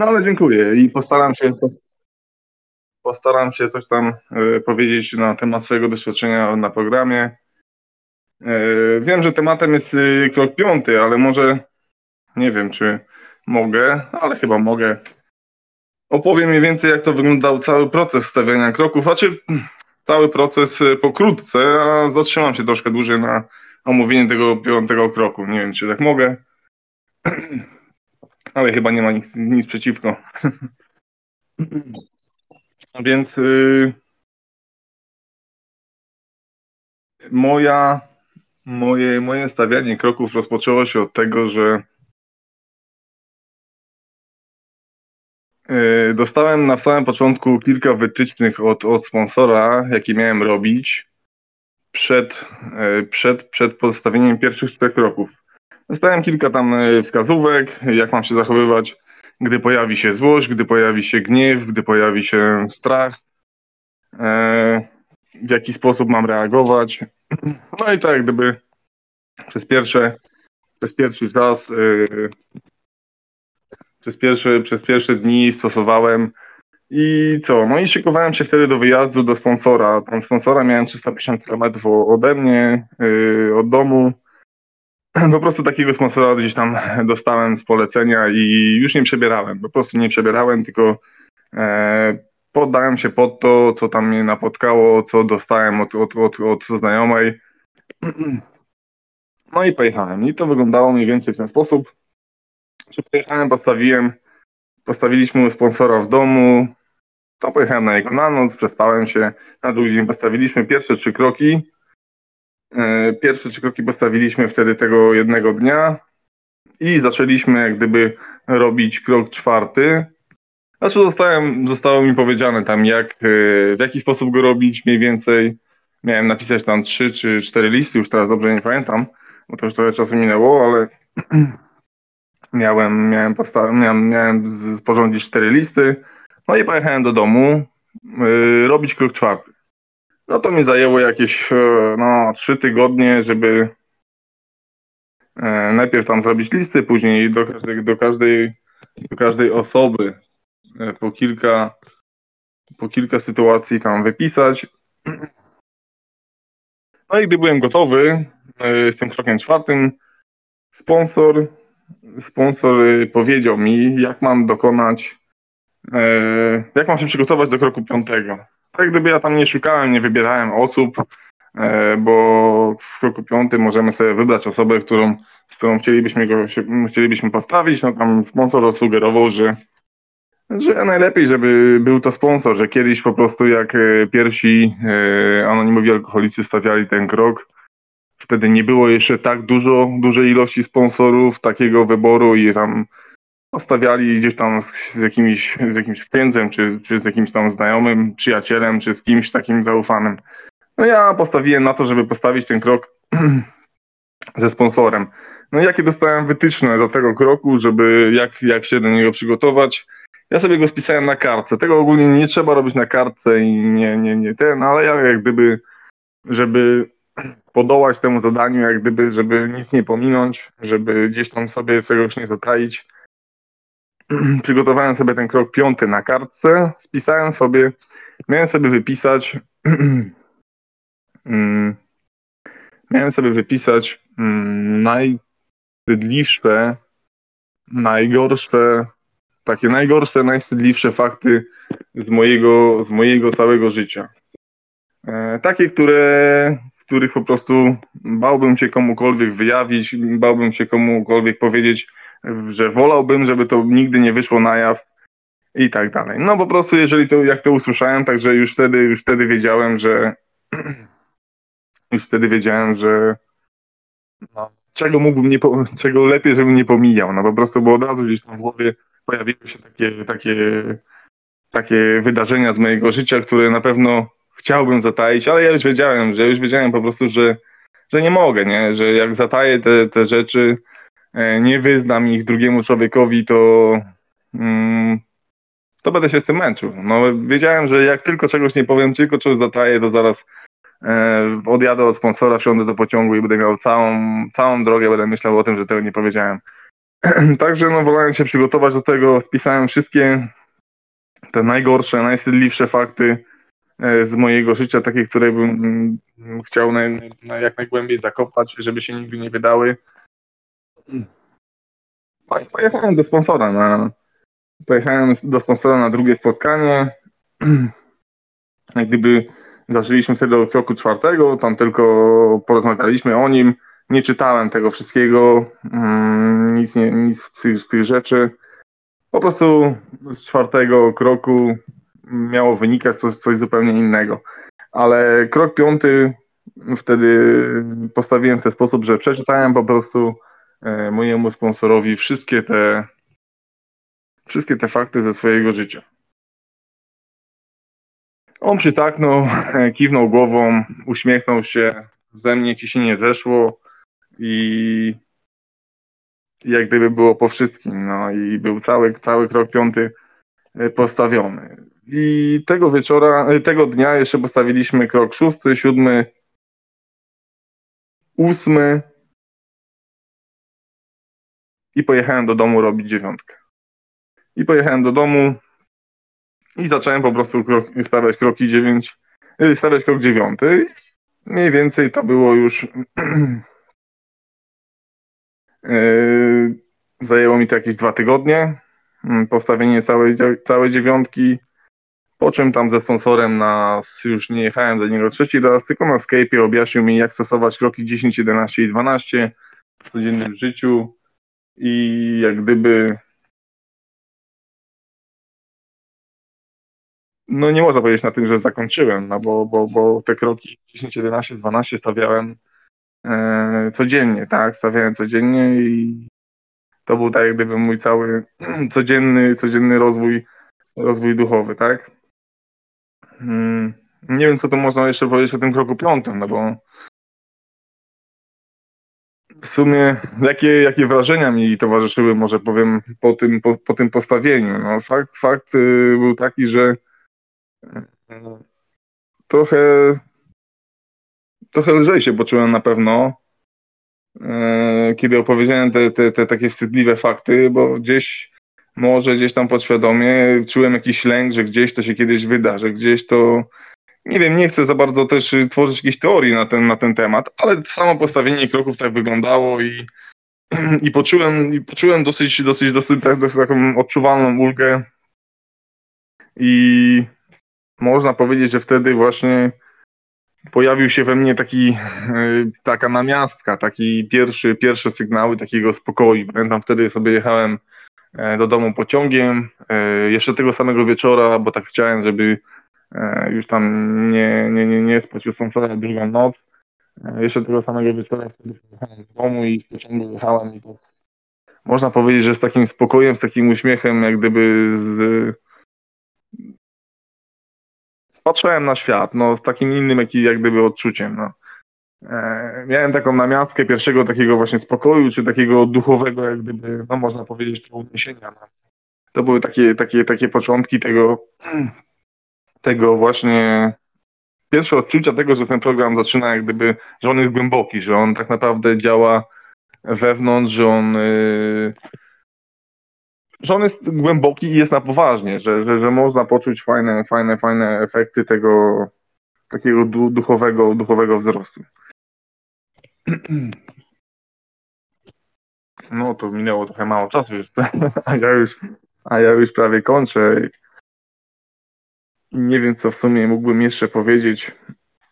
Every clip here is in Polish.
No ale dziękuję i postaram się postaram się coś tam e, powiedzieć na temat swojego doświadczenia na programie. E, wiem, że tematem jest e, krok piąty, ale może nie wiem, czy mogę, ale chyba mogę. Opowiem mniej więcej, jak to wyglądał cały proces stawiania kroków, a czy cały proces pokrótce, a zatrzymam się troszkę dłużej na omówienie tego piątego kroku. Nie wiem, czy tak mogę, ale chyba nie ma nic, nic przeciwko. Więc yy, moja, moje, moje stawianie kroków rozpoczęło się od tego, że yy, dostałem na samym początku kilka wytycznych od, od sponsora, jakie miałem robić przed, yy, przed, przed postawieniem pierwszych czterech kroków. Dostałem kilka tam yy, wskazówek, jak mam się zachowywać gdy pojawi się złość, gdy pojawi się gniew, gdy pojawi się strach, e, w jaki sposób mam reagować. No i tak, gdyby przez pierwsze, przez pierwszy czas, e, przez, pierwsze, przez pierwsze dni stosowałem i co? No i szykowałem się wtedy do wyjazdu do sponsora. Tam sponsora miałem 350 km ode mnie, e, od domu po prostu takiego sponsora gdzieś tam dostałem z polecenia i już nie przebierałem. Po prostu nie przebierałem, tylko e, poddałem się pod to, co tam mnie napotkało, co dostałem od, od, od, od znajomej. No i pojechałem. I to wyglądało mniej więcej w ten sposób, pojechałem, postawiłem, postawiliśmy sponsora w domu, to pojechałem na jego na noc, przespałem się, na drugi dzień postawiliśmy pierwsze trzy kroki, pierwsze trzy kroki postawiliśmy wtedy tego jednego dnia i zaczęliśmy jak gdyby robić krok czwarty. Znaczy zostałem, zostało mi powiedziane tam jak, e, w jaki sposób go robić mniej więcej. Miałem napisać tam trzy czy cztery listy, już teraz dobrze nie pamiętam, bo to już trochę czasu minęło, ale miałem, miałem, posta- miałem, miałem sporządzić cztery listy. No i pojechałem do domu yy, robić krok czwarty. No to mi zajęło jakieś e, no, trzy tygodnie, żeby e, najpierw tam zrobić listy, później do każdej, do każdej, do każdej osoby e, po kilka, po kilka sytuacji tam wypisać. No i gdy byłem gotowy z tym krokiem czwartym, sponsor, sponsor powiedział mi, jak mam dokonać, jak mam się przygotować do kroku piątego tak gdyby ja tam nie szukałem, nie wybierałem osób, e, bo w kroku piątym możemy sobie wybrać osobę, którą, z którą chcielibyśmy go chcielibyśmy postawić. No tam sponsor zasugerował, że że najlepiej, żeby był to sponsor, że kiedyś po prostu jak e, pierwsi e, anonimowi alkoholicy stawiali ten krok, wtedy nie było jeszcze tak dużo, dużej ilości sponsorów, takiego wyboru i tam Postawiali gdzieś tam z, z, jakimś, z jakimś księdzem, czy, czy z jakimś tam znajomym, przyjacielem, czy z kimś takim zaufanym. No ja postawiłem na to, żeby postawić ten krok ze sponsorem. No jakie dostałem wytyczne do tego kroku, żeby jak, jak się do niego przygotować. Ja sobie go spisałem na kartce. Tego ogólnie nie trzeba robić na kartce i nie, nie, nie ten, ale ja jak gdyby, żeby podołać temu zadaniu, jak gdyby, żeby nic nie pominąć, żeby gdzieś tam sobie czegoś nie zataić, przygotowałem sobie ten krok piąty na kartce, spisałem sobie, miałem sobie wypisać, mm, miałem sobie wypisać mm, najwstydliwsze, najgorsze, takie najgorsze, najwstydliwsze fakty z mojego, z mojego całego życia. E, takie, które, których po prostu bałbym się komukolwiek wyjawić, bałbym się komukolwiek powiedzieć, że wolałbym, żeby to nigdy nie wyszło na jaw i tak dalej. No po prostu jeżeli to, jak to usłyszałem, także już wtedy, już wtedy wiedziałem, że już wtedy wiedziałem, że no, czego mógłbym nie, czego lepiej, żebym nie pomijał, no po prostu, bo od razu gdzieś tam w głowie pojawiły się takie, takie, takie wydarzenia z mojego życia, które na pewno chciałbym zataić, ale ja już wiedziałem, że już wiedziałem po prostu, że, że nie mogę, nie, że jak zataję te, te rzeczy, nie wyznam ich drugiemu człowiekowi, to, mm, to będę się z tym męczył. No, wiedziałem, że jak tylko czegoś nie powiem, tylko coś zataję, to zaraz e, odjadę od sponsora, wsiądę do pociągu i będę miał całą, całą drogę, będę myślał o tym, że tego nie powiedziałem. Także no, wolałem się przygotować do tego, wpisałem wszystkie te najgorsze, najwstydliwsze fakty e, z mojego życia, takie, które bym mm, chciał jak najgłębiej zakopać, żeby się nigdy nie wydały. Pojechałem do sponsora na, pojechałem do sponsora na drugie spotkanie. Jak gdyby zaczęliśmy sobie do kroku czwartego, tam tylko porozmawialiśmy o nim. Nie czytałem tego wszystkiego, mm, nic, nie, nic z, tych, z tych rzeczy. Po prostu z czwartego kroku miało wynikać coś, coś zupełnie innego. Ale krok piąty wtedy postawiłem w ten sposób, że przeczytałem po prostu mojemu sponsorowi wszystkie te wszystkie te fakty ze swojego życia. On przytaknął, kiwnął głową, uśmiechnął się, ze mnie ci się nie zeszło i jak gdyby było po wszystkim, no i był cały, cały krok piąty e, postawiony. I tego wieczora, e, tego dnia jeszcze postawiliśmy krok szósty, siódmy, ósmy i pojechałem do domu robić dziewiątkę. I pojechałem do domu i zacząłem po prostu krok, stawiać kroki dziewięć, e, stawiać krok dziewiąty. Mniej więcej to było już Yy, zajęło mi to jakieś dwa tygodnie. Mm, postawienie całej, całej dziewiątki. Po czym tam ze sponsorem na, już nie jechałem do niego trzeci raz, tylko na Skype'ie objaśnił mi, jak stosować kroki 10, 11 i 12 w codziennym życiu. I jak gdyby no nie można powiedzieć na tym, że zakończyłem, no bo, bo, bo te kroki 10, 11, 12 stawiałem e, codziennie, tak, stawiałem codziennie i to był tak jak gdyby mój cały codzienny, codzienny rozwój, rozwój duchowy, tak. Hmm, nie wiem, co to można jeszcze powiedzieć o tym kroku piątym, no bo w sumie jakie, jakie wrażenia mi towarzyszyły, może powiem, po tym, po, po tym postawieniu. No, fakt, fakt y, był taki, że y, trochę trochę lżej się poczułem na pewno, e, kiedy opowiedziałem te, te, te takie wstydliwe fakty, bo gdzieś, może gdzieś tam podświadomie czułem jakiś lęk, że gdzieś to się kiedyś wyda, że gdzieś to, nie wiem, nie chcę za bardzo też tworzyć jakiejś teorii na ten, na ten temat, ale samo postawienie kroków tak wyglądało i, i poczułem, i poczułem dosyć, dosyć, dosyć, tak, dosyć taką odczuwalną ulgę i można powiedzieć, że wtedy właśnie pojawił się we mnie taki, e, taka namiastka, taki pierwszy, pierwsze sygnały takiego spokoju. Pamiętam wtedy sobie jechałem e, do domu pociągiem, e, jeszcze tego samego wieczora, bo tak chciałem, żeby już tam nie, nie, nie, nie spać u sąsiada drugą noc. Jeszcze tego samego wieczora wtedy jechałem do domu i w pociągu jechałem i można powiedzieć, że z takim spokojem, z takim uśmiechem, jak gdyby z, patrzyłem na świat, no, z takim innym jaki, jak gdyby odczuciem, no. E, miałem taką namiastkę pierwszego takiego właśnie spokoju, czy takiego duchowego, jak gdyby, no można powiedzieć, to uniesienia. No. To były takie, takie, takie początki tego, tego właśnie pierwsze odczucia tego, że ten program zaczyna jak gdyby, że on jest głęboki, że on tak naprawdę działa wewnątrz, że on yy, że on jest głęboki i jest na poważnie, że, że, że można poczuć fajne, fajne, fajne efekty tego takiego duchowego, duchowego wzrostu. No to minęło trochę mało czasu już, a ja już, a ja już prawie kończę. Nie wiem, co w sumie mógłbym jeszcze powiedzieć.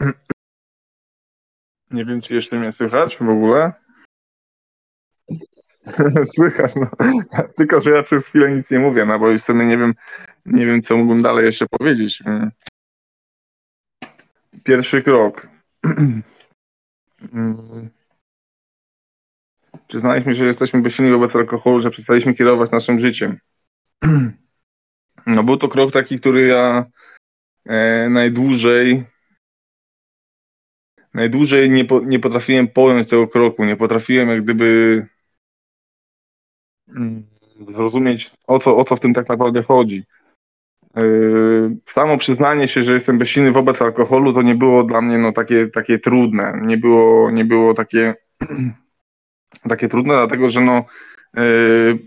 Nie wiem, czy jeszcze mnie słychać w ogóle. Słychać, no. Tylko, że ja przez chwilę nic nie mówię, no bo już sobie nie wiem, nie wiem, co mógłbym dalej jeszcze powiedzieć. Pierwszy krok. Przyznaliśmy, że jesteśmy bezsilni wobec alkoholu, że przestaliśmy kierować naszym życiem. No był to krok taki, który ja e, najdłużej najdłużej nie, po, nie potrafiłem pojąć tego kroku, nie potrafiłem jak gdyby Mm, zrozumieć, o co, o co w tym tak naprawdę chodzi. Yy, samo przyznanie się, że jestem bezsilny wobec alkoholu, to nie było dla mnie no, takie, takie trudne. Nie było, nie było takie, takie trudne, dlatego że no, yy,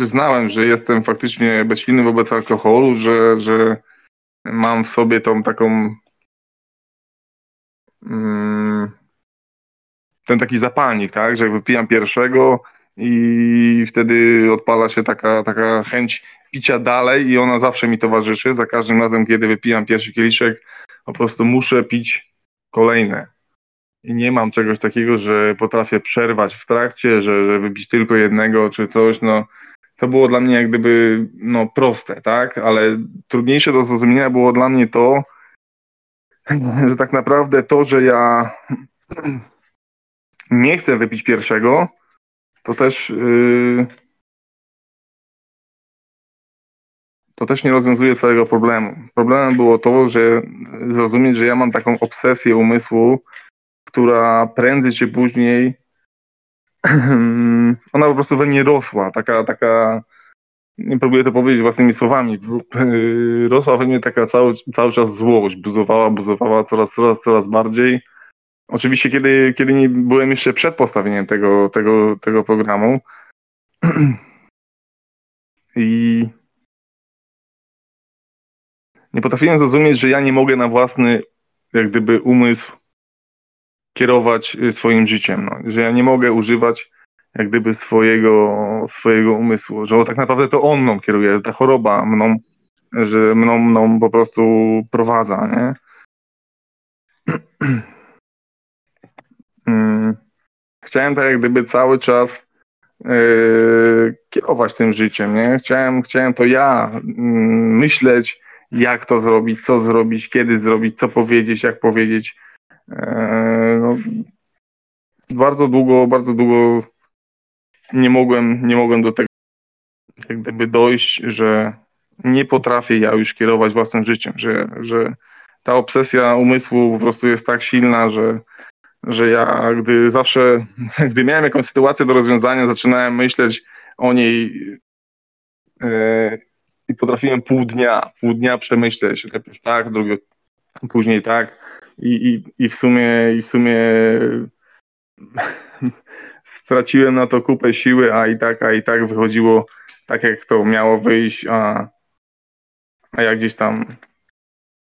przyznałem, że jestem faktycznie bezsilny wobec alkoholu, że, że mam w sobie tą taką mm, ten taki zapalnik, tak, że wypijam pierwszego i wtedy odpala się taka, taka chęć picia dalej i ona zawsze mi towarzyszy. Za każdym razem, kiedy wypijam pierwszy kieliszek, po prostu muszę pić kolejne. I nie mam czegoś takiego, że potrafię przerwać w trakcie, że, że wypić tylko jednego czy coś, no to było dla mnie jak gdyby no, proste, tak? Ale trudniejsze do zrozumienia było dla mnie to, że tak naprawdę to, że ja nie chcę wypić pierwszego, to też yy, to też nie rozwiązuje całego problemu. Problemem było to, że zrozumieć, że ja mam taką obsesję umysłu, która prędzej czy później ona po prostu we mnie rosła, taka, taka nie próbuję to powiedzieć własnymi słowami, rosła we mnie taka cały, cały czas złość, buzowała, buzowała coraz, coraz, coraz bardziej. Oczywiście, kiedy, kiedy nie byłem jeszcze przed postawieniem tego, tego, tego programu i nie potrafiłem zrozumieć, że ja nie mogę na własny, jak gdyby, umysł kierować y, swoim życiem, no. że ja nie mogę używać jak gdyby swojego, swojego umysłu, że tak naprawdę to on mną kieruje, że ta choroba mną, że mną, mną po prostu prowadza, nie? Mm. Chciałem tak jak gdyby cały czas yy, kierować tym życiem, nie? Chciałem, chciałem to ja yy, myśleć, jak to zrobić, co zrobić, kiedy zrobić, co powiedzieć, jak powiedzieć. Yy, no, bardzo długo, bardzo długo nie mogłem, nie mogłem do tego jak gdyby dojść, że nie potrafię ja już kierować własnym życiem, że, że ta obsesja umysłu po prostu jest tak silna, że, że ja gdy zawsze, gdy miałem jakąś sytuację do rozwiązania, zaczynałem myśleć o niej yy, i potrafiłem pół dnia, pół dnia przemyśleć, najpierw tak, drugi, później tak i, i, i w sumie i w sumie straciłem na to kupę siły, a i tak, a i tak wychodziło tak, jak to miało wyjść, a, a ja gdzieś tam